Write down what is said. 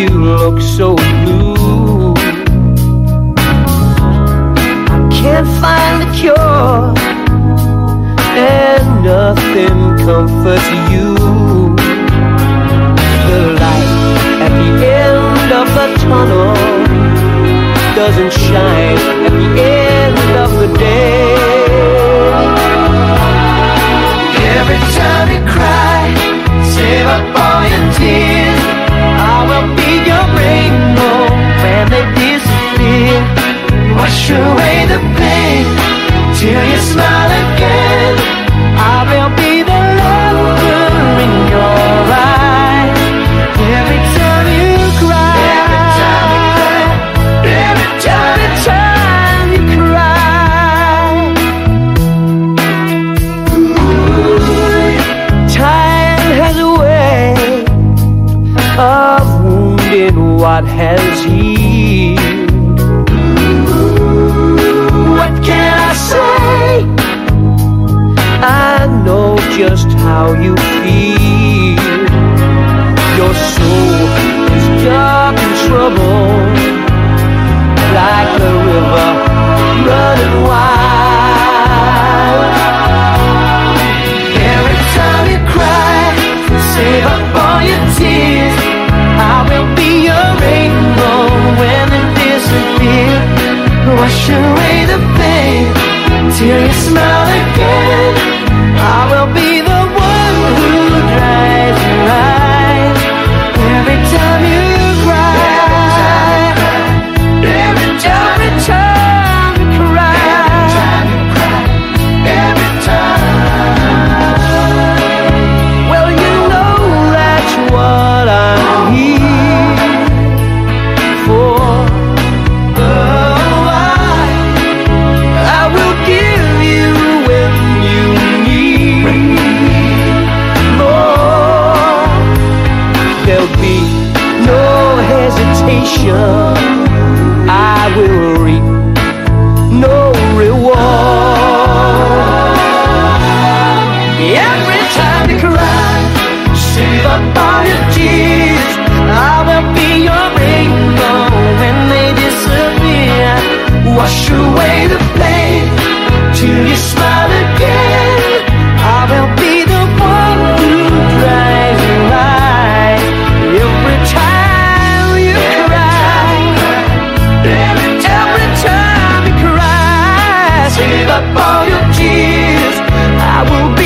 you look so blue. I can't find the cure, and nothing comforts you. The light at the end of the tunnel doesn't shine at the end of the day. Every time you cry, away the pain till you smile again. I will be the laughter in your eyes. Every time you cry, every time you cry. Time has a way of wounding what has healed. wash away the pain till you smile again. I will be. I will